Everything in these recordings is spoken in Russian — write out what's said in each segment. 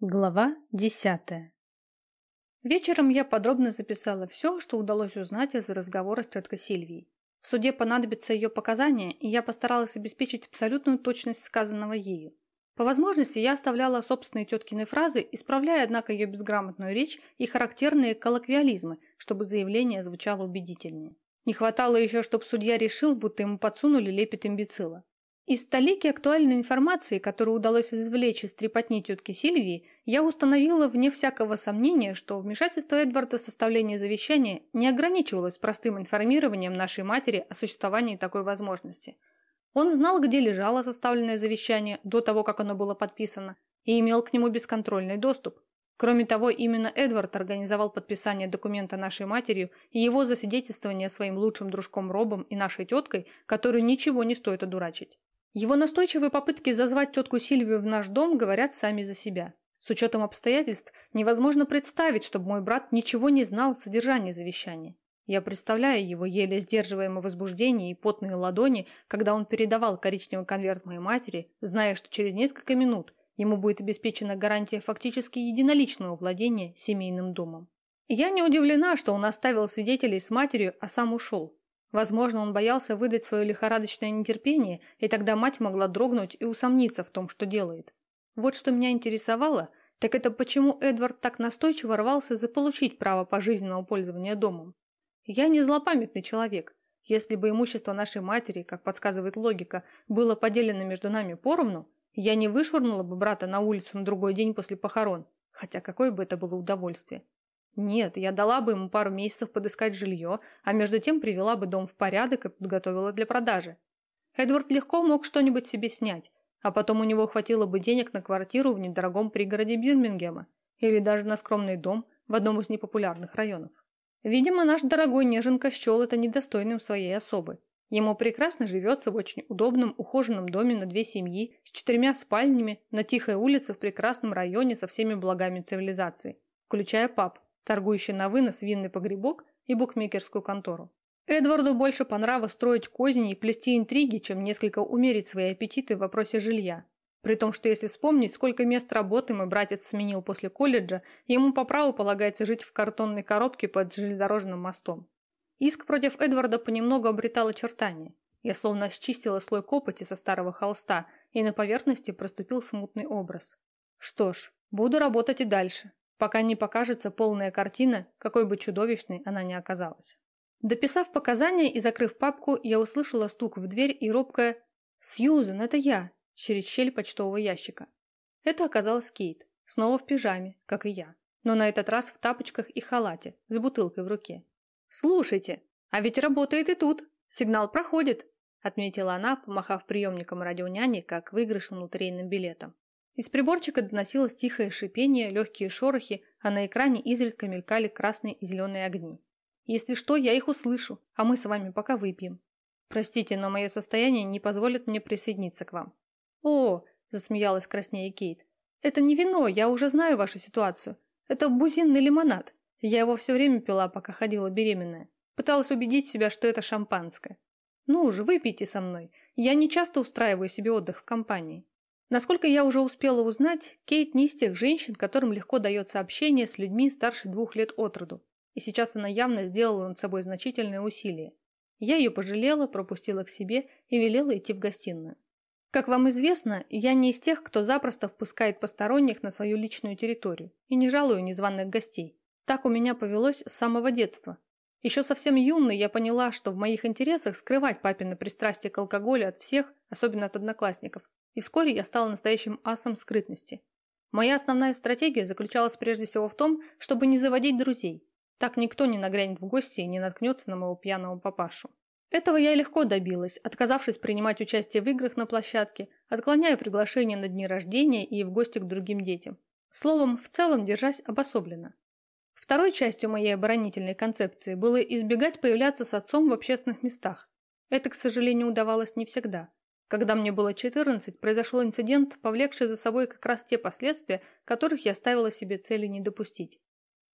Глава десятая Вечером я подробно записала все, что удалось узнать из разговора с теткой Сильвией. В суде понадобятся ее показания, и я постаралась обеспечить абсолютную точность сказанного ею. По возможности я оставляла собственные теткины фразы, исправляя, однако, ее безграмотную речь и характерные коллоквиализмы, чтобы заявление звучало убедительнее. Не хватало еще, чтобы судья решил, будто ему подсунули лепет имбецила. Из столики актуальной информации, которую удалось извлечь из трепотни тетки Сильвии, я установила вне всякого сомнения, что вмешательство Эдварда в составление завещания не ограничивалось простым информированием нашей матери о существовании такой возможности. Он знал, где лежало составленное завещание до того, как оно было подписано, и имел к нему бесконтрольный доступ. Кроме того, именно Эдвард организовал подписание документа нашей матерью и его засвидетельствование своим лучшим дружком Робом и нашей теткой, которую ничего не стоит одурачить. Его настойчивые попытки зазвать тетку Сильвию в наш дом говорят сами за себя. С учетом обстоятельств невозможно представить, чтобы мой брат ничего не знал о содержании завещания. Я представляю его еле сдерживаемое возбуждение и потные ладони, когда он передавал коричневый конверт моей матери, зная, что через несколько минут ему будет обеспечена гарантия фактически единоличного владения семейным домом. Я не удивлена, что он оставил свидетелей с матерью, а сам ушел. Возможно, он боялся выдать свое лихорадочное нетерпение, и тогда мать могла дрогнуть и усомниться в том, что делает. Вот что меня интересовало, так это почему Эдвард так настойчиво рвался заполучить право пожизненного пользования домом. Я не злопамятный человек. Если бы имущество нашей матери, как подсказывает логика, было поделено между нами поровну, я не вышвырнула бы брата на улицу на другой день после похорон, хотя какое бы это было удовольствие. Нет, я дала бы ему пару месяцев подыскать жилье, а между тем привела бы дом в порядок и подготовила для продажи. Эдвард легко мог что-нибудь себе снять, а потом у него хватило бы денег на квартиру в недорогом пригороде Бирмингема или даже на скромный дом в одном из непопулярных районов. Видимо, наш дорогой неженка счел это недостойным своей особы. Ему прекрасно живется в очень удобном ухоженном доме на две семьи с четырьмя спальнями на тихой улице в прекрасном районе со всеми благами цивилизации, включая паб, торгующий на вынос винный погребок и букмекерскую контору. Эдварду больше по нраву строить козни и плести интриги, чем несколько умерить свои аппетиты в вопросе жилья. При том, что если вспомнить, сколько мест работы мой братец сменил после колледжа, ему по праву полагается жить в картонной коробке под железнодорожным мостом. Иск против Эдварда понемногу обретал очертания. Я словно счистила слой копоти со старого холста, и на поверхности проступил смутный образ. Что ж, буду работать и дальше пока не покажется полная картина, какой бы чудовищной она ни оказалась. Дописав показания и закрыв папку, я услышала стук в дверь и робкое «Сьюзен, это я!» через щель почтового ящика. Это оказалась Кейт, снова в пижаме, как и я, но на этот раз в тапочках и халате, с бутылкой в руке. «Слушайте, а ведь работает и тут, сигнал проходит», отметила она, помахав приемником радионяни, как выигрышным лотерейным билетом. Из приборчика доносилось тихое шипение, легкие шорохи, а на экране изредка мелькали красные и зеленые огни. Если что, я их услышу, а мы с вами пока выпьем. Простите, но мое состояние не позволит мне присоединиться к вам. О, засмеялась краснее Кейт. Это не вино, я уже знаю вашу ситуацию. Это бузинный лимонад. Я его все время пила, пока ходила беременная. Пыталась убедить себя, что это шампанское. Ну уже выпейте со мной. Я не часто устраиваю себе отдых в компании. Насколько я уже успела узнать, Кейт не из тех женщин, которым легко дается общение с людьми старше двух лет от роду, и сейчас она явно сделала над собой значительные усилия. Я ее пожалела, пропустила к себе и велела идти в гостиную. Как вам известно, я не из тех, кто запросто впускает посторонних на свою личную территорию и не жалую незваных гостей. Так у меня повелось с самого детства. Еще совсем юной я поняла, что в моих интересах скрывать папины пристрастие к алкоголю от всех, особенно от одноклассников и вскоре я стала настоящим асом скрытности. Моя основная стратегия заключалась прежде всего в том, чтобы не заводить друзей. Так никто не нагрянет в гости и не наткнется на моего пьяного папашу. Этого я легко добилась, отказавшись принимать участие в играх на площадке, отклоняя приглашения на дни рождения и в гости к другим детям. Словом, в целом держась обособленно. Второй частью моей оборонительной концепции было избегать появляться с отцом в общественных местах. Это, к сожалению, удавалось не всегда. Когда мне было 14, произошел инцидент, повлекший за собой как раз те последствия, которых я ставила себе целью не допустить.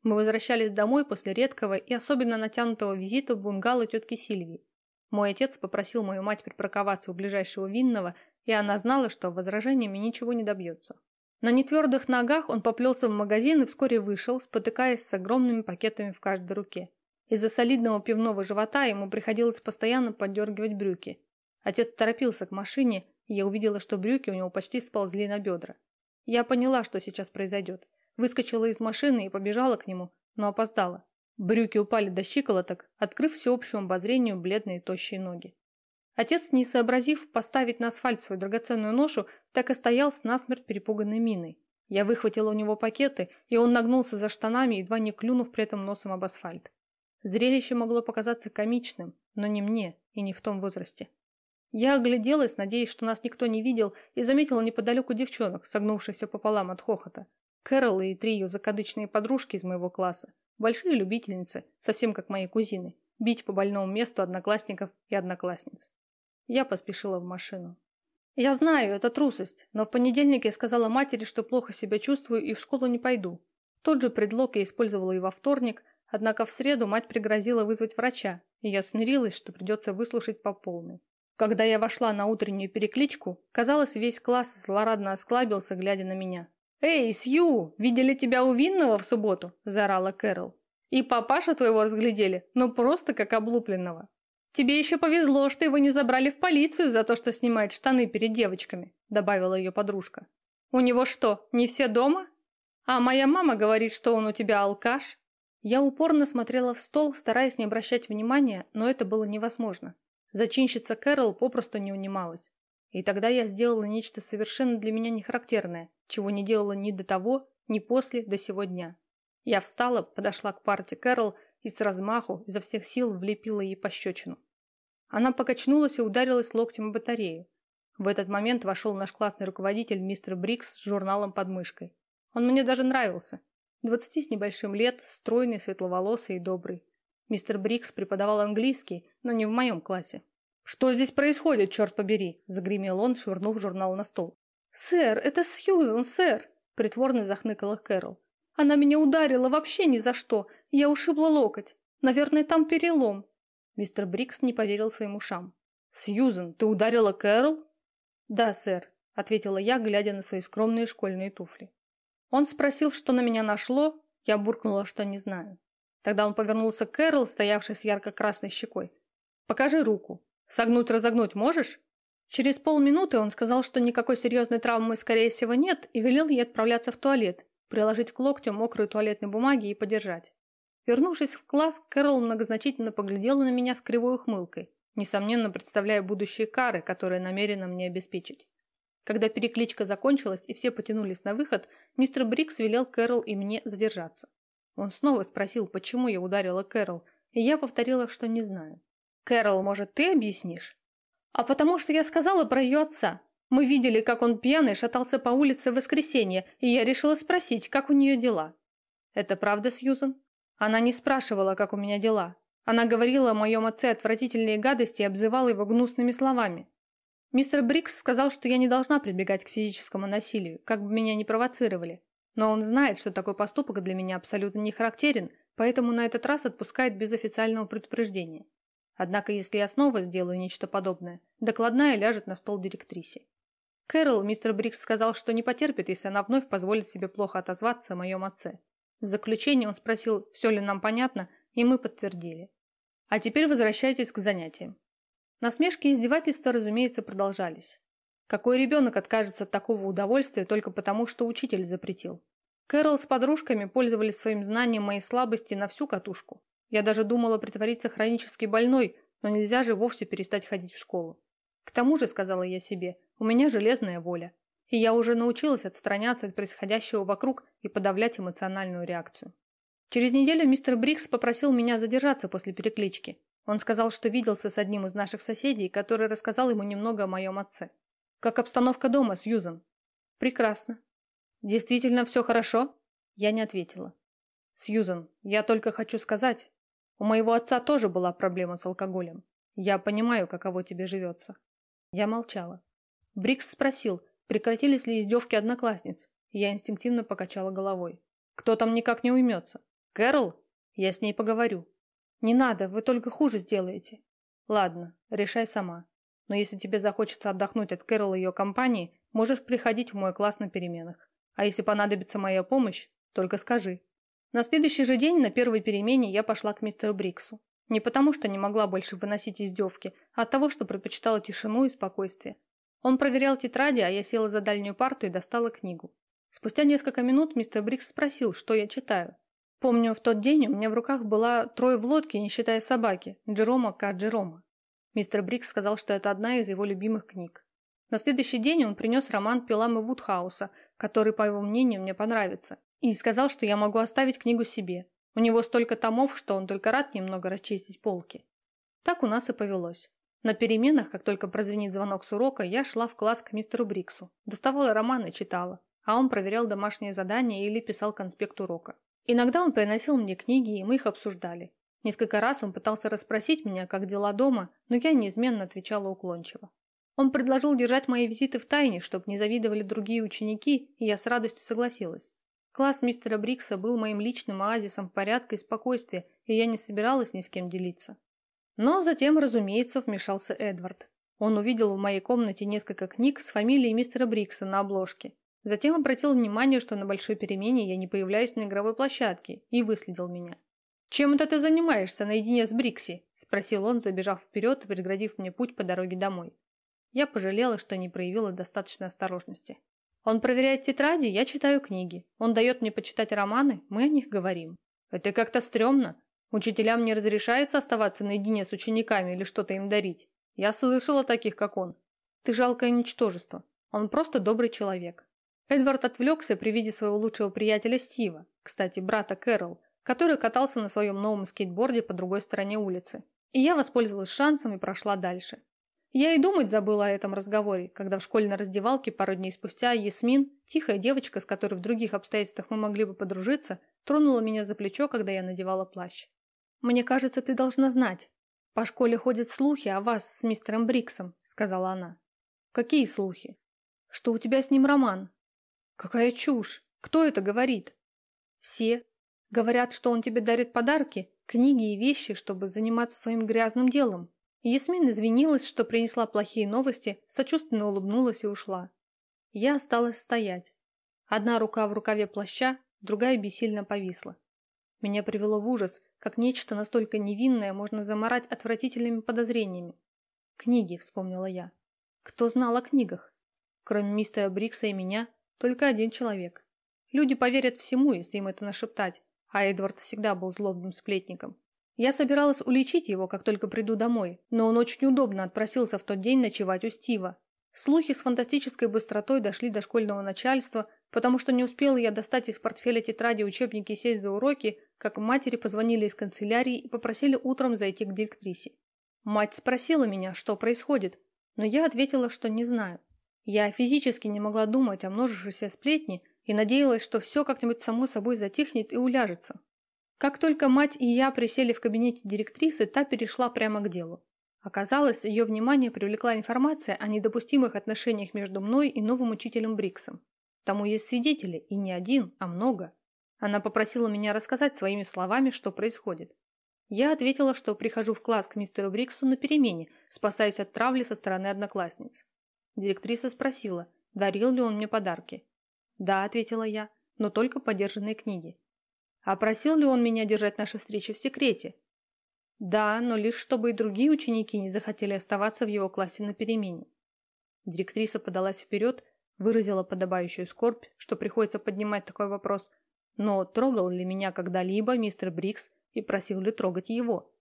Мы возвращались домой после редкого и особенно натянутого визита в бунгало тетки Сильвии. Мой отец попросил мою мать припарковаться у ближайшего винного, и она знала, что возражениями ничего не добьется. На нетвердых ногах он поплелся в магазин и вскоре вышел, спотыкаясь с огромными пакетами в каждой руке. Из-за солидного пивного живота ему приходилось постоянно поддергивать брюки. Отец торопился к машине, и я увидела, что брюки у него почти сползли на бедра. Я поняла, что сейчас произойдет. Выскочила из машины и побежала к нему, но опоздала. Брюки упали до щиколоток, открыв всеобщему обозрению бледные тощие ноги. Отец, не сообразив поставить на асфальт свою драгоценную ношу, так и стоял с насмерть перепуганной миной. Я выхватила у него пакеты, и он нагнулся за штанами, едва не клюнув при этом носом об асфальт. Зрелище могло показаться комичным, но не мне и не в том возрасте. Я огляделась, надеясь, что нас никто не видел, и заметила неподалеку девчонок, согнувшихся пополам от хохота. Кэрол и три ее закадычные подружки из моего класса. Большие любительницы, совсем как мои кузины. Бить по больному месту одноклассников и одноклассниц. Я поспешила в машину. Я знаю, это трусость, но в понедельник я сказала матери, что плохо себя чувствую и в школу не пойду. Тот же предлог я использовала и во вторник, однако в среду мать пригрозила вызвать врача, и я смирилась, что придется выслушать по полной. Когда я вошла на утреннюю перекличку, казалось, весь класс злорадно осклабился, глядя на меня. «Эй, Сью, видели тебя у Винного в субботу?» – заорала Кэрол. «И папашу твоего разглядели, ну просто как облупленного. Тебе еще повезло, что его не забрали в полицию за то, что снимает штаны перед девочками», – добавила ее подружка. «У него что, не все дома? А моя мама говорит, что он у тебя алкаш». Я упорно смотрела в стол, стараясь не обращать внимания, но это было невозможно. Зачинщица Кэрол попросту не унималась. И тогда я сделала нечто совершенно для меня нехарактерное, чего не делала ни до того, ни после, до сего дня. Я встала, подошла к парте Кэрол и с размаху изо всех сил влепила ей пощечину. Она покачнулась и ударилась локтем о батарею. В этот момент вошел наш классный руководитель мистер Брикс с журналом под мышкой. Он мне даже нравился. Двадцати с небольшим лет, стройный, светловолосый и добрый. Мистер Брикс преподавал английский, но не в моем классе. «Что здесь происходит, черт побери?» – загремел он, швырнув журнал на стол. «Сэр, это Сьюзан, сэр!» – притворно захныкала Кэрол. «Она меня ударила вообще ни за что. Я ушибла локоть. Наверное, там перелом». Мистер Брикс не поверил своим ушам. «Сьюзан, ты ударила Кэрол?» «Да, сэр», – ответила я, глядя на свои скромные школьные туфли. Он спросил, что на меня нашло. Я буркнула, что не знаю. Тогда он повернулся к Кэрол, стоявшей с ярко-красной щекой. «Покажи руку. Согнуть-разогнуть можешь?» Через полминуты он сказал, что никакой серьезной травмы, скорее всего, нет, и велел ей отправляться в туалет, приложить к локтю мокрую туалетной бумаги и подержать. Вернувшись в класс, Кэрол многозначительно поглядела на меня с кривой ухмылкой, несомненно представляя будущие кары, которые намерена мне обеспечить. Когда перекличка закончилась и все потянулись на выход, мистер Брикс велел Кэрол и мне задержаться. Он снова спросил, почему я ударила Кэрол, и я повторила, что не знаю. «Кэрол, может, ты объяснишь?» «А потому что я сказала про ее отца. Мы видели, как он пьяный шатался по улице в воскресенье, и я решила спросить, как у нее дела». «Это правда, Сьюзан?» Она не спрашивала, как у меня дела. Она говорила о моем отце отвратительные гадости и обзывала его гнусными словами. Мистер Брикс сказал, что я не должна прибегать к физическому насилию, как бы меня ни провоцировали. Но он знает, что такой поступок для меня абсолютно не характерен, поэтому на этот раз отпускает без официального предупреждения. Однако, если я снова сделаю нечто подобное, докладная ляжет на стол директрисе. Кэрол, мистер Брикс сказал, что не потерпит, если она вновь позволит себе плохо отозваться о моем отце. В заключение он спросил, все ли нам понятно, и мы подтвердили. А теперь возвращайтесь к занятиям. Насмешки и издевательства, разумеется, продолжались. Какой ребенок откажется от такого удовольствия только потому, что учитель запретил? Кэрол с подружками пользовались своим знанием моей слабости на всю катушку. Я даже думала притвориться хронически больной, но нельзя же вовсе перестать ходить в школу. К тому же, сказала я себе, у меня железная воля. И я уже научилась отстраняться от происходящего вокруг и подавлять эмоциональную реакцию. Через неделю мистер Брикс попросил меня задержаться после переклички. Он сказал, что виделся с одним из наших соседей, который рассказал ему немного о моем отце. Как обстановка дома, Сьюзан? Прекрасно. Действительно все хорошо? Я не ответила. Сьюзан, я только хочу сказать, у моего отца тоже была проблема с алкоголем. Я понимаю, каково тебе живется. Я молчала. Брикс спросил, прекратились ли издевки одноклассниц. Я инстинктивно покачала головой. Кто там никак не уймется? Кэрол? Я с ней поговорю. Не надо, вы только хуже сделаете. Ладно, решай сама. Но если тебе захочется отдохнуть от Кэрол и ее компании, можешь приходить в мой класс на переменах. А если понадобится моя помощь, только скажи. На следующий же день на первой перемене я пошла к мистеру Бриксу. Не потому, что не могла больше выносить издевки, а от того, что предпочитала тишину и спокойствие. Он проверял тетради, а я села за дальнюю парту и достала книгу. Спустя несколько минут мистер Брикс спросил, что я читаю. Помню, в тот день у меня в руках была «Трое в лодке, не считая собаки» Джерома К. Джерома. Мистер Брикс сказал, что это одна из его любимых книг. На следующий день он принес роман Пиламы Вудхауса, который, по его мнению, мне понравится, и сказал, что я могу оставить книгу себе. У него столько томов, что он только рад немного расчистить полки. Так у нас и повелось. На переменах, как только прозвенит звонок с урока, я шла в класс к мистеру Бриксу, доставала роман и читала, а он проверял домашние задания или писал конспект урока. Иногда он приносил мне книги, и мы их обсуждали. Несколько раз он пытался расспросить меня, как дела дома, но я неизменно отвечала уклончиво. Он предложил держать мои визиты в тайне, чтобы не завидовали другие ученики, и я с радостью согласилась. Класс мистера Брикса был моим личным оазисом порядка и спокойствия, и я не собиралась ни с кем делиться. Но затем, разумеется, вмешался Эдвард. Он увидел в моей комнате несколько книг с фамилией мистера Брикса на обложке. Затем обратил внимание, что на большой перемене я не появляюсь на игровой площадке, и выследил меня. «Чем это ты занимаешься наедине с Брикси?» – спросил он, забежав вперед и преградив мне путь по дороге домой. Я пожалела, что не проявила достаточной осторожности. Он проверяет тетради, я читаю книги. Он дает мне почитать романы, мы о них говорим. Это как-то стрёмно. Учителям не разрешается оставаться наедине с учениками или что-то им дарить. Я слышала таких, как он. Ты жалкое ничтожество. Он просто добрый человек. Эдвард отвлекся при виде своего лучшего приятеля Стива, кстати, брата Кэрол, который катался на своем новом скейтборде по другой стороне улицы. И я воспользовалась шансом и прошла дальше. Я и думать забыла о этом разговоре, когда в школьной раздевалке пару дней спустя Ясмин, тихая девочка, с которой в других обстоятельствах мы могли бы подружиться, тронула меня за плечо, когда я надевала плащ. «Мне кажется, ты должна знать. По школе ходят слухи о вас с мистером Бриксом», — сказала она. «Какие слухи?» «Что у тебя с ним роман». «Какая чушь! Кто это говорит?» «Все. Говорят, что он тебе дарит подарки, книги и вещи, чтобы заниматься своим грязным делом. Ясмин извинилась, что принесла плохие новости, сочувственно улыбнулась и ушла. Я осталась стоять. Одна рука в рукаве плаща, другая бессильно повисла. Меня привело в ужас, как нечто настолько невинное можно заморать отвратительными подозрениями. Книги, вспомнила я. Кто знал о книгах? Кроме мистера Брикса и меня, только один человек. Люди поверят всему, если им это нашептать, а Эдвард всегда был злобным сплетником. Я собиралась уличить его, как только приду домой, но он очень удобно отпросился в тот день ночевать у Стива. Слухи с фантастической быстротой дошли до школьного начальства, потому что не успела я достать из портфеля тетради учебники и сесть за уроки, как матери позвонили из канцелярии и попросили утром зайти к директрисе. Мать спросила меня, что происходит, но я ответила, что не знаю. Я физически не могла думать о множившейся сплетне и надеялась, что все как-нибудь само собой затихнет и уляжется. Как только мать и я присели в кабинете директрисы, та перешла прямо к делу. Оказалось, ее внимание привлекла информация о недопустимых отношениях между мной и новым учителем Бриксом. Тому есть свидетели, и не один, а много. Она попросила меня рассказать своими словами, что происходит. Я ответила, что прихожу в класс к мистеру Бриксу на перемене, спасаясь от травли со стороны одноклассниц. Директриса спросила, дарил ли он мне подарки. «Да», — ответила я, — «но только подержанные книги». А просил ли он меня держать наши встречи в секрете? Да, но лишь чтобы и другие ученики не захотели оставаться в его классе на перемене. Директриса подалась вперед, выразила подобающую скорбь, что приходится поднимать такой вопрос, но трогал ли меня когда-либо мистер Брикс и просил ли трогать его?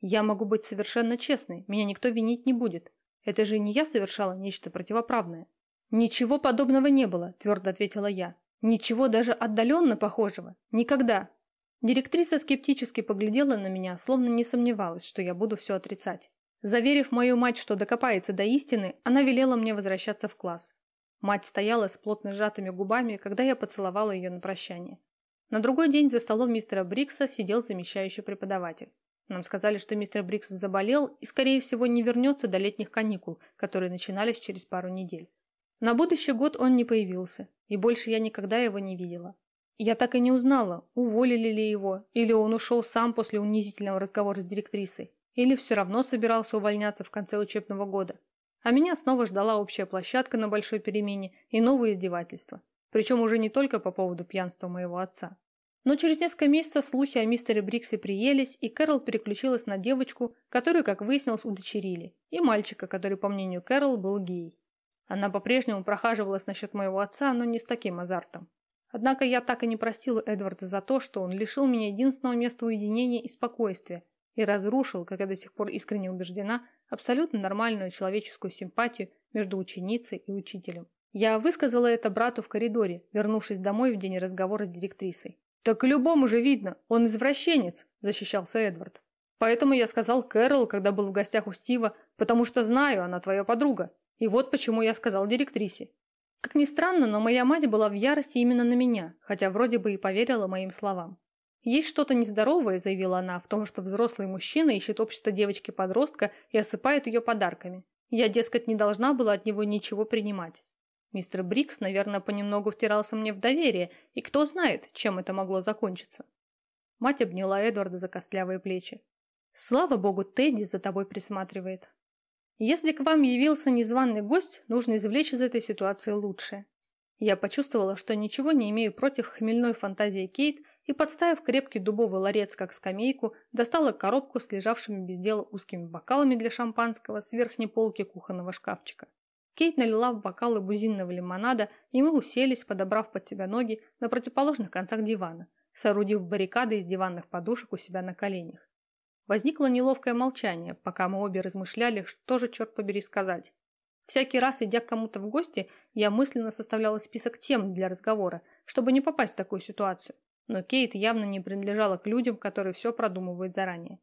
Я могу быть совершенно честной, меня никто винить не будет. Это же не я совершала нечто противоправное. Ничего подобного не было, твердо ответила я. Ничего даже отдаленно похожего. Никогда. Директриса скептически поглядела на меня, словно не сомневалась, что я буду все отрицать. Заверив мою мать, что докопается до истины, она велела мне возвращаться в класс. Мать стояла с плотно сжатыми губами, когда я поцеловала ее на прощание. На другой день за столом мистера Брикса сидел замещающий преподаватель. Нам сказали, что мистер Брикс заболел и, скорее всего, не вернется до летних каникул, которые начинались через пару недель. На будущий год он не появился, и больше я никогда его не видела. Я так и не узнала, уволили ли его, или он ушел сам после унизительного разговора с директрисой, или все равно собирался увольняться в конце учебного года. А меня снова ждала общая площадка на большой перемене и новые издевательства. Причем уже не только по поводу пьянства моего отца. Но через несколько месяцев слухи о мистере Бриксе приелись, и Кэрол переключилась на девочку, которую, как выяснилось, удочерили, и мальчика, который, по мнению Кэрол, был гей. Она по-прежнему прохаживалась насчет моего отца, но не с таким азартом. Однако я так и не простила Эдварда за то, что он лишил меня единственного места уединения и спокойствия и разрушил, как я до сих пор искренне убеждена, абсолютно нормальную человеческую симпатию между ученицей и учителем. Я высказала это брату в коридоре, вернувшись домой в день разговора с директрисой. «Так любому же видно, он извращенец», – защищался Эдвард. «Поэтому я сказал Кэрол, когда был в гостях у Стива, потому что знаю, она твоя подруга. И вот почему я сказал директрисе. Как ни странно, но моя мать была в ярости именно на меня, хотя вроде бы и поверила моим словам. «Есть что-то нездоровое», – заявила она, – «в том, что взрослый мужчина ищет общество девочки-подростка и осыпает ее подарками. Я, дескать, не должна была от него ничего принимать. Мистер Брикс, наверное, понемногу втирался мне в доверие, и кто знает, чем это могло закончиться. Мать обняла Эдварда за костлявые плечи. «Слава богу, Тедди за тобой присматривает. Если к вам явился незваный гость, нужно извлечь из этой ситуации лучшее». Я почувствовала, что ничего не имею против хмельной фантазии Кейт и, подставив крепкий дубовый ларец как скамейку, достала коробку с лежавшими без дела узкими бокалами для шампанского с верхней полки кухонного шкафчика. Кейт налила в бокалы бузинного лимонада, и мы уселись, подобрав под себя ноги на противоположных концах дивана, соорудив баррикады из диванных подушек у себя на коленях. Возникло неловкое молчание, пока мы обе размышляли, что же, черт побери, сказать. Всякий раз, идя к кому-то в гости, я мысленно составляла список тем для разговора, чтобы не попасть в такую ситуацию. Но Кейт явно не принадлежала к людям, которые все продумывают заранее.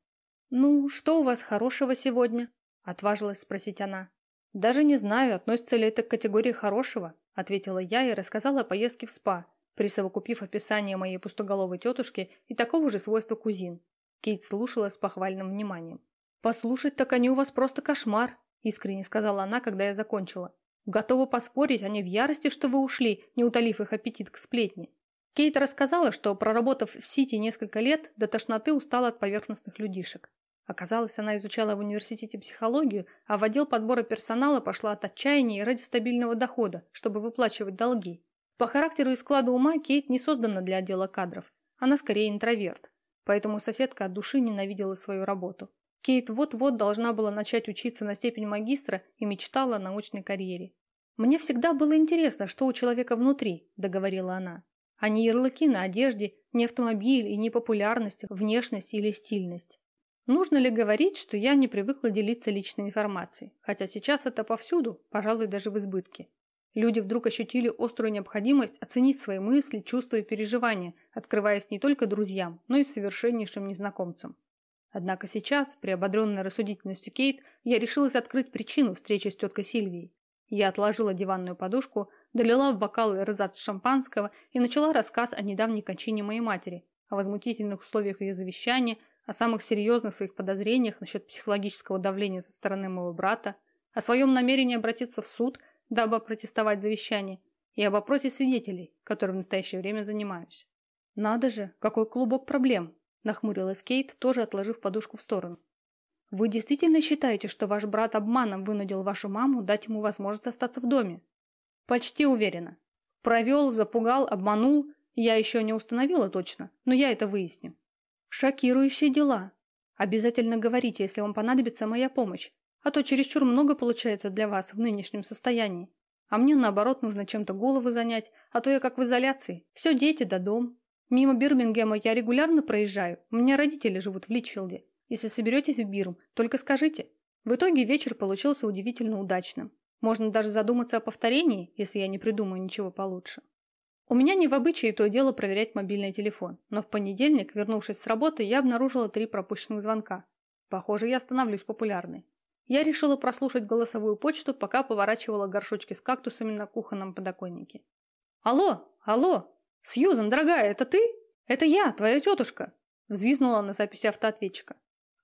«Ну, что у вас хорошего сегодня?» – отважилась спросить она. «Даже не знаю, относится ли это к категории хорошего», ответила я и рассказала о поездке в СПА, присовокупив описание моей пустоголовой тетушки и такого же свойства кузин. Кейт слушала с похвальным вниманием. «Послушать, так они у вас просто кошмар», искренне сказала она, когда я закончила. «Готова поспорить, они в ярости, что вы ушли, не утолив их аппетит к сплетне». Кейт рассказала, что, проработав в Сити несколько лет, до тошноты устала от поверхностных людишек. Оказалось, она изучала в университете психологию, а в отдел подбора персонала пошла от отчаяния и ради стабильного дохода, чтобы выплачивать долги. По характеру и складу ума Кейт не создана для отдела кадров. Она скорее интроверт. Поэтому соседка от души ненавидела свою работу. Кейт вот-вот должна была начать учиться на степень магистра и мечтала о научной карьере. «Мне всегда было интересно, что у человека внутри», – договорила она. А не ярлыки на одежде, не автомобиль и не популярность, внешность или стильность. Нужно ли говорить, что я не привыкла делиться личной информацией, хотя сейчас это повсюду, пожалуй, даже в избытке. Люди вдруг ощутили острую необходимость оценить свои мысли, чувства и переживания, открываясь не только друзьям, но и совершеннейшим незнакомцам. Однако сейчас, приободренная рассудительностью Кейт, я решилась открыть причину встречи с теткой Сильвией. Я отложила диванную подушку, долила в бокал эрзац шампанского и начала рассказ о недавней кончине моей матери, о возмутительных условиях ее завещания, о самых серьезных своих подозрениях насчет психологического давления со стороны моего брата, о своем намерении обратиться в суд, дабы протестовать завещание, и об опросе свидетелей, которым в настоящее время занимаюсь. «Надо же, какой клубок проблем!» – нахмурилась Кейт, тоже отложив подушку в сторону. «Вы действительно считаете, что ваш брат обманом вынудил вашу маму дать ему возможность остаться в доме?» «Почти уверена. Провел, запугал, обманул. Я еще не установила точно, но я это выясню. Шокирующие дела. Обязательно говорите, если вам понадобится моя помощь, а то чересчур много получается для вас в нынешнем состоянии. А мне, наоборот, нужно чем-то голову занять, а то я как в изоляции. Все дети да дом. Мимо Бирмингема я регулярно проезжаю, у меня родители живут в Личфилде. Если соберетесь в Бирм, только скажите. В итоге вечер получился удивительно удачным. Можно даже задуматься о повторении, если я не придумаю ничего получше. У меня не в обычае то дело проверять мобильный телефон, но в понедельник, вернувшись с работы, я обнаружила три пропущенных звонка. Похоже, я становлюсь популярной. Я решила прослушать голосовую почту, пока поворачивала горшочки с кактусами на кухонном подоконнике. «Алло! Алло! Сьюзан, дорогая, это ты? Это я, твоя тетушка!» Взвизнула на записи автоответчика.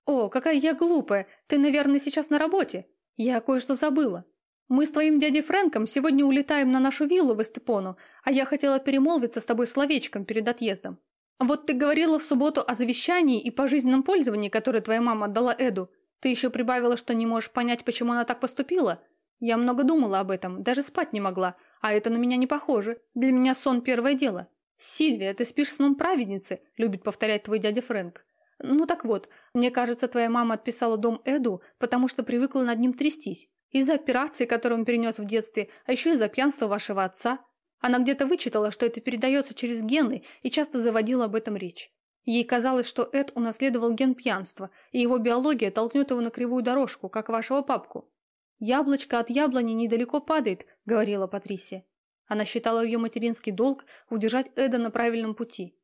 «О, какая я глупая! Ты, наверное, сейчас на работе? Я кое-что забыла. Мы с твоим дядей Фрэнком сегодня улетаем на нашу виллу в Эстепону, а я хотела перемолвиться с тобой словечком перед отъездом. Вот ты говорила в субботу о завещании и пожизненном пользовании, которое твоя мама отдала Эду. Ты еще прибавила, что не можешь понять, почему она так поступила. Я много думала об этом, даже спать не могла, А это на меня не похоже. Для меня сон первое дело. Сильвия, ты спишь сном праведницы, любит повторять твой дядя Фрэнк. Ну так вот, мне кажется, твоя мама отписала дом Эду, потому что привыкла над ним трястись. Из-за операции, которую он перенес в детстве, а еще из-за пьянства вашего отца. Она где-то вычитала, что это передается через гены, и часто заводила об этом речь. Ей казалось, что Эд унаследовал ген пьянства, и его биология толкнет его на кривую дорожку, как вашего папку. «Яблочко от яблони недалеко падает», — говорила Патрисия. Она считала ее материнский долг удержать Эда на правильном пути.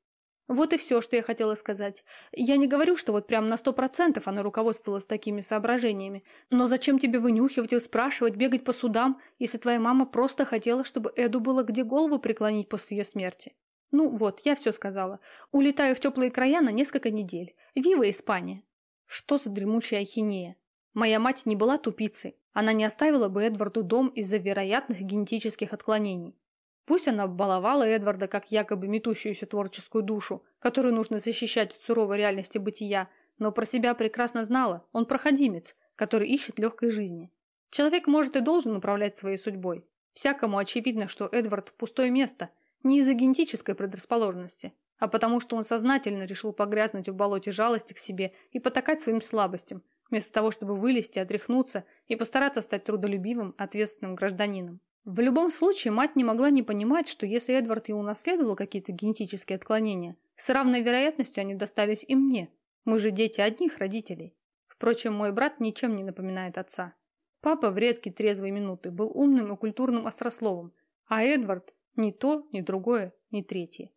Вот и все, что я хотела сказать. Я не говорю, что вот прям на сто процентов она руководствовалась такими соображениями. Но зачем тебе вынюхивать и спрашивать, бегать по судам, если твоя мама просто хотела, чтобы Эду было где голову преклонить после ее смерти? Ну вот, я все сказала. Улетаю в теплые края на несколько недель. Вива Испания. Что за дремучая ахинея? Моя мать не была тупицей. Она не оставила бы Эдварду дом из-за вероятных генетических отклонений. Пусть она баловала Эдварда как якобы метущуюся творческую душу, которую нужно защищать от суровой реальности бытия, но про себя прекрасно знала, он проходимец, который ищет легкой жизни. Человек может и должен управлять своей судьбой. Всякому очевидно, что Эдвард – пустое место, не из-за генетической предрасположенности, а потому что он сознательно решил погрязнуть в болоте жалости к себе и потакать своим слабостям, вместо того, чтобы вылезти, отряхнуться и постараться стать трудолюбивым, ответственным гражданином. В любом случае, мать не могла не понимать, что если Эдвард и унаследовал какие-то генетические отклонения, с равной вероятностью они достались и мне. Мы же дети одних родителей. Впрочем, мой брат ничем не напоминает отца. Папа в редкие трезвые минуты был умным и культурным острословом, а Эдвард ни то, ни другое, ни третье.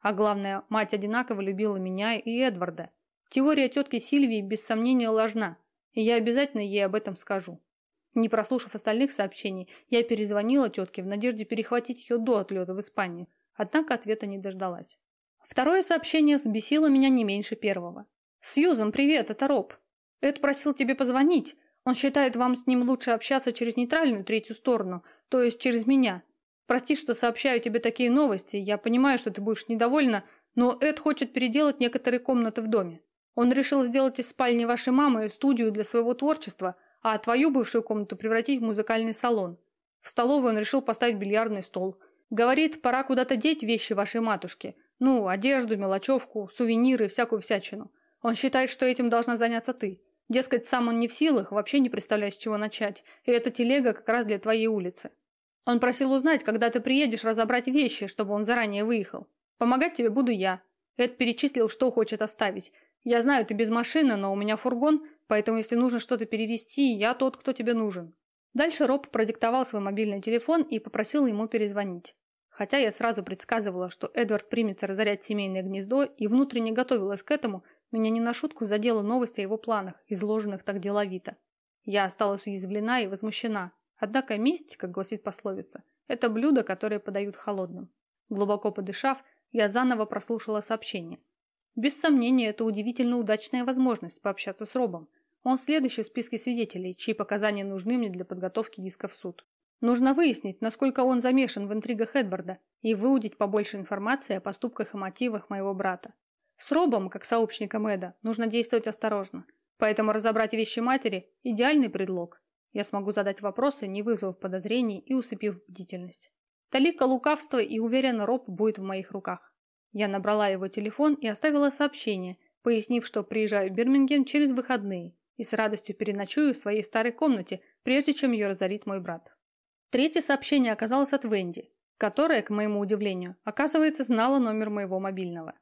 А главное, мать одинаково любила меня и Эдварда. Теория тетки Сильвии без сомнения ложна, и я обязательно ей об этом скажу. Не прослушав остальных сообщений, я перезвонила тетке в надежде перехватить ее до отлета в Испанию, однако ответа не дождалась. Второе сообщение взбесило меня не меньше первого. «Сьюзан, привет, это Роб. Эд просил тебе позвонить. Он считает, вам с ним лучше общаться через нейтральную третью сторону, то есть через меня. Прости, что сообщаю тебе такие новости, я понимаю, что ты будешь недовольна, но Эд хочет переделать некоторые комнаты в доме. Он решил сделать из спальни вашей мамы студию для своего творчества – а твою бывшую комнату превратить в музыкальный салон. В столовой он решил поставить бильярдный стол. Говорит, пора куда-то деть вещи вашей матушки. Ну, одежду, мелочевку, сувениры, всякую всячину. Он считает, что этим должна заняться ты. Дескать, сам он не в силах, вообще не представляет, с чего начать. И эта телега как раз для твоей улицы. Он просил узнать, когда ты приедешь разобрать вещи, чтобы он заранее выехал. Помогать тебе буду я. Эд перечислил, что хочет оставить. Я знаю, ты без машины, но у меня фургон, Поэтому, если нужно что-то перевести, я тот, кто тебе нужен. Дальше Роб продиктовал свой мобильный телефон и попросил ему перезвонить. Хотя я сразу предсказывала, что Эдвард примется разорять семейное гнездо и внутренне готовилась к этому, меня не на шутку задела новость о его планах, изложенных так деловито. Я осталась уязвлена и возмущена. Однако месть, как гласит пословица, это блюдо, которое подают холодным. Глубоко подышав, я заново прослушала сообщение. Без сомнения, это удивительно удачная возможность пообщаться с Робом, он следующий в списке свидетелей, чьи показания нужны мне для подготовки иска в суд. Нужно выяснить, насколько он замешан в интригах Эдварда и выудить побольше информации о поступках и мотивах моего брата. С Робом, как сообщником Эда, нужно действовать осторожно. Поэтому разобрать вещи матери – идеальный предлог. Я смогу задать вопросы, не вызвав подозрений и усыпив бдительность. Талика лукавства и уверенно Роб будет в моих руках. Я набрала его телефон и оставила сообщение, пояснив, что приезжаю в Бирмингем через выходные и с радостью переночую в своей старой комнате, прежде чем ее разорит мой брат. Третье сообщение оказалось от Венди, которая, к моему удивлению, оказывается, знала номер моего мобильного.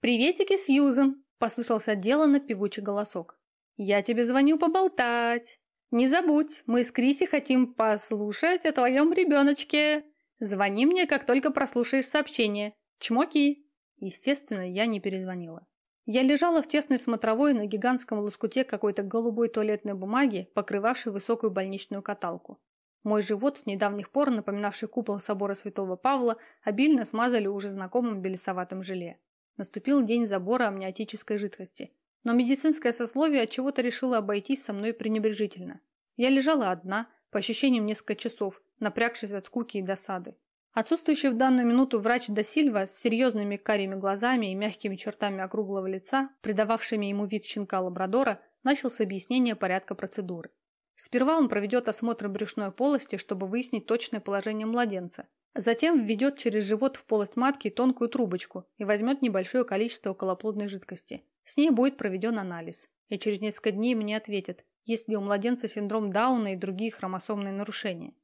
«Приветики, Сьюзен!» – послышался деланно певучий голосок. «Я тебе звоню поболтать. Не забудь, мы с Криси хотим послушать о твоем ребеночке. Звони мне, как только прослушаешь сообщение. Чмоки!» Естественно, я не перезвонила. Я лежала в тесной смотровой на гигантском лоскуте какой-то голубой туалетной бумаги, покрывавшей высокую больничную каталку. Мой живот, с недавних пор напоминавший купол собора Святого Павла, обильно смазали уже знакомым белесоватым желе. Наступил день забора амниотической жидкости. Но медицинское сословие от чего то решило обойтись со мной пренебрежительно. Я лежала одна, по ощущениям несколько часов, напрягшись от скуки и досады. Отсутствующий в данную минуту врач Досильва с серьезными карими глазами и мягкими чертами округлого лица, придававшими ему вид щенка лабрадора, начал с объяснения порядка процедуры. Сперва он проведет осмотр брюшной полости, чтобы выяснить точное положение младенца. Затем введет через живот в полость матки тонкую трубочку и возьмет небольшое количество околоплодной жидкости. С ней будет проведен анализ. И через несколько дней мне ответят, есть ли у младенца синдром Дауна и другие хромосомные нарушения.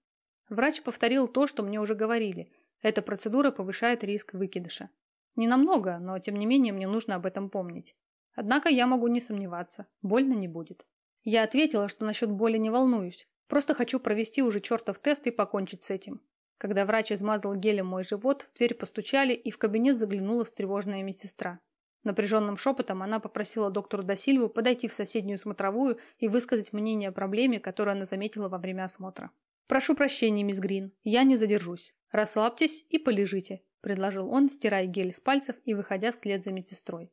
Врач повторил то, что мне уже говорили. Эта процедура повышает риск выкидыша. Не намного, но тем не менее мне нужно об этом помнить. Однако я могу не сомневаться, больно не будет. Я ответила, что насчет боли не волнуюсь, просто хочу провести уже чертов тест и покончить с этим. Когда врач измазал гелем мой живот, в дверь постучали, и в кабинет заглянула встревоженная медсестра. Напряженным шепотом она попросила доктору Досильву подойти в соседнюю смотровую и высказать мнение о проблеме, которую она заметила во время осмотра. «Прошу прощения, мисс Грин, я не задержусь. Расслабьтесь и полежите», – предложил он, стирая гель с пальцев и выходя вслед за медсестрой.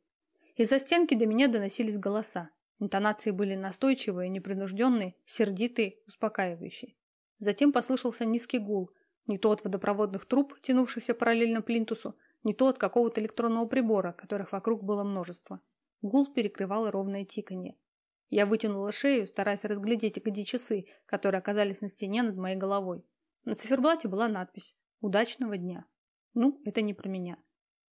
Из-за стенки до меня доносились голоса. Интонации были настойчивые, непринужденные, сердитые, успокаивающие. Затем послышался низкий гул, не то от водопроводных труб, тянувшихся параллельно плинтусу, не то от какого-то электронного прибора, которых вокруг было множество. Гул перекрывал ровное тиканье. Я вытянула шею, стараясь разглядеть, где часы, которые оказались на стене над моей головой. На циферблате была надпись «Удачного дня». Ну, это не про меня.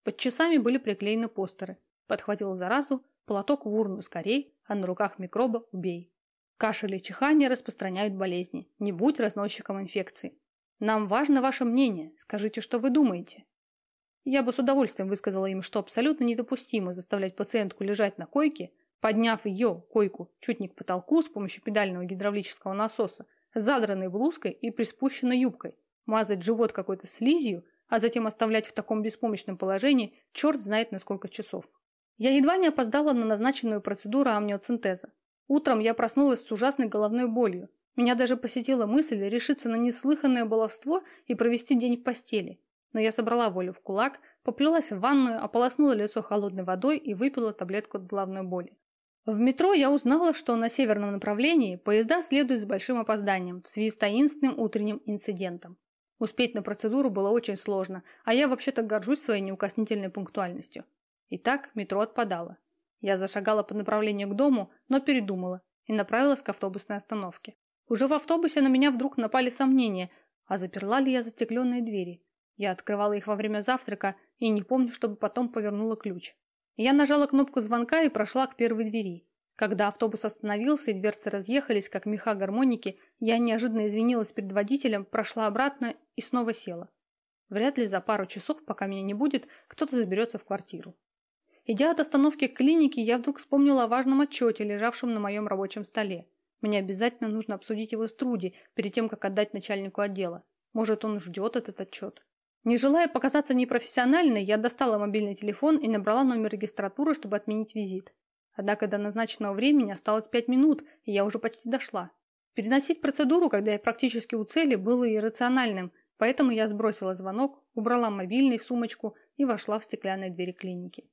Под часами были приклеены постеры. Подхватила заразу, платок в урну скорей, а на руках микроба убей. Кашель и чихание распространяют болезни. Не будь разносчиком инфекции. Нам важно ваше мнение. Скажите, что вы думаете. Я бы с удовольствием высказала им, что абсолютно недопустимо заставлять пациентку лежать на койке, подняв ее, койку, чуть не к потолку с помощью педального гидравлического насоса, задранной блузкой и приспущенной юбкой, мазать живот какой-то слизью, а затем оставлять в таком беспомощном положении черт знает на сколько часов. Я едва не опоздала на назначенную процедуру амниоцентеза. Утром я проснулась с ужасной головной болью. Меня даже посетила мысль решиться на неслыханное баловство и провести день в постели. Но я собрала волю в кулак, поплелась в ванную, ополоснула лицо холодной водой и выпила таблетку от головной боли. В метро я узнала, что на северном направлении поезда следуют с большим опозданием в связи с таинственным утренним инцидентом. Успеть на процедуру было очень сложно, а я вообще-то горжусь своей неукоснительной пунктуальностью. Итак, метро отпадало. Я зашагала по направлению к дому, но передумала и направилась к автобусной остановке. Уже в автобусе на меня вдруг напали сомнения, а заперла ли я застекленные двери. Я открывала их во время завтрака и не помню, чтобы потом повернула ключ. Я нажала кнопку звонка и прошла к первой двери. Когда автобус остановился и дверцы разъехались, как меха гармоники, я неожиданно извинилась перед водителем, прошла обратно и снова села. Вряд ли за пару часов, пока меня не будет, кто-то заберется в квартиру. Идя от остановки к клинике, я вдруг вспомнила о важном отчете, лежавшем на моем рабочем столе. Мне обязательно нужно обсудить его с Труди перед тем, как отдать начальнику отдела. Может, он ждет этот отчет. Не желая показаться непрофессиональной, я достала мобильный телефон и набрала номер регистратуры, чтобы отменить визит. Однако до назначенного времени осталось пять минут, и я уже почти дошла. Переносить процедуру, когда я практически у цели, было иррациональным, поэтому я сбросила звонок, убрала мобильный в сумочку и вошла в стеклянные двери клиники.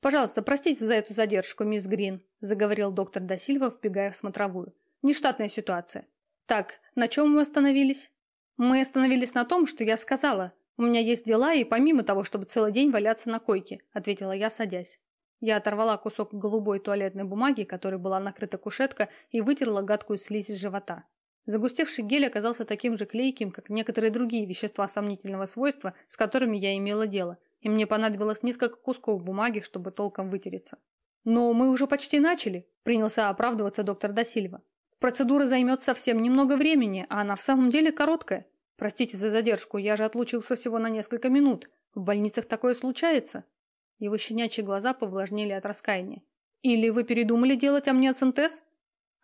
«Пожалуйста, простите за эту задержку, мисс Грин», – заговорил доктор Досильва, вбегая в смотровую. «Нештатная ситуация. Так, на чем мы остановились?» «Мы остановились на том, что я сказала. У меня есть дела, и помимо того, чтобы целый день валяться на койке», – ответила я, садясь. Я оторвала кусок голубой туалетной бумаги, которой была накрыта кушетка, и вытерла гадкую слизь из живота. Загустевший гель оказался таким же клейким, как некоторые другие вещества сомнительного свойства, с которыми я имела дело, и мне понадобилось несколько кусков бумаги, чтобы толком вытереться. «Но мы уже почти начали», – принялся оправдываться доктор Досильва. «Процедура займет совсем немного времени, а она в самом деле короткая. Простите за задержку, я же отлучился всего на несколько минут. В больницах такое случается». Его щенячьи глаза повлажнели от раскаяния. «Или вы передумали делать амниоцентез?»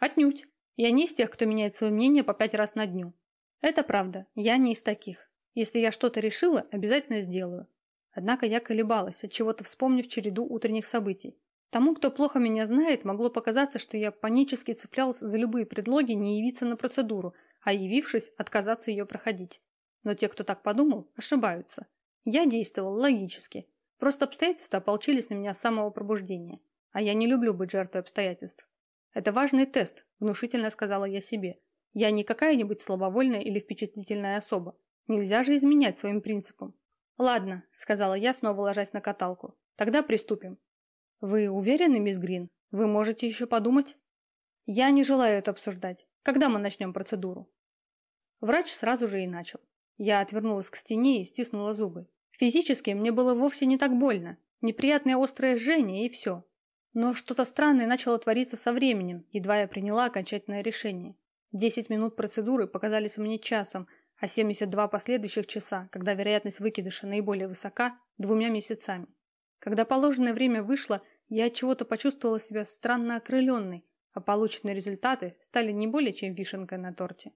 «Отнюдь. Я не из тех, кто меняет свое мнение по пять раз на дню». «Это правда. Я не из таких. Если я что-то решила, обязательно сделаю. Однако я колебалась, от чего то вспомнив череду утренних событий. Тому, кто плохо меня знает, могло показаться, что я панически цеплялась за любые предлоги не явиться на процедуру, а явившись, отказаться ее проходить. Но те, кто так подумал, ошибаются. Я действовал логически. Просто обстоятельства ополчились на меня с самого пробуждения. А я не люблю быть жертвой обстоятельств. Это важный тест, внушительно сказала я себе. Я не какая-нибудь слабовольная или впечатлительная особа. Нельзя же изменять своим принципам. «Ладно», — сказала я, снова ложась на каталку. «Тогда приступим». «Вы уверены, мисс Грин? Вы можете еще подумать?» Я не желаю это обсуждать. Когда мы начнем процедуру? Врач сразу же и начал. Я отвернулась к стене и стиснула зубы. Физически мне было вовсе не так больно. Неприятное острое жжение и все. Но что-то странное начало твориться со временем, едва я приняла окончательное решение. Десять минут процедуры показались мне часом, а 72 последующих часа, когда вероятность выкидыша наиболее высока, двумя месяцами. Когда положенное время вышло, я от чего-то почувствовала себя странно окрыленной, а полученные результаты стали не более чем вишенкой на торте.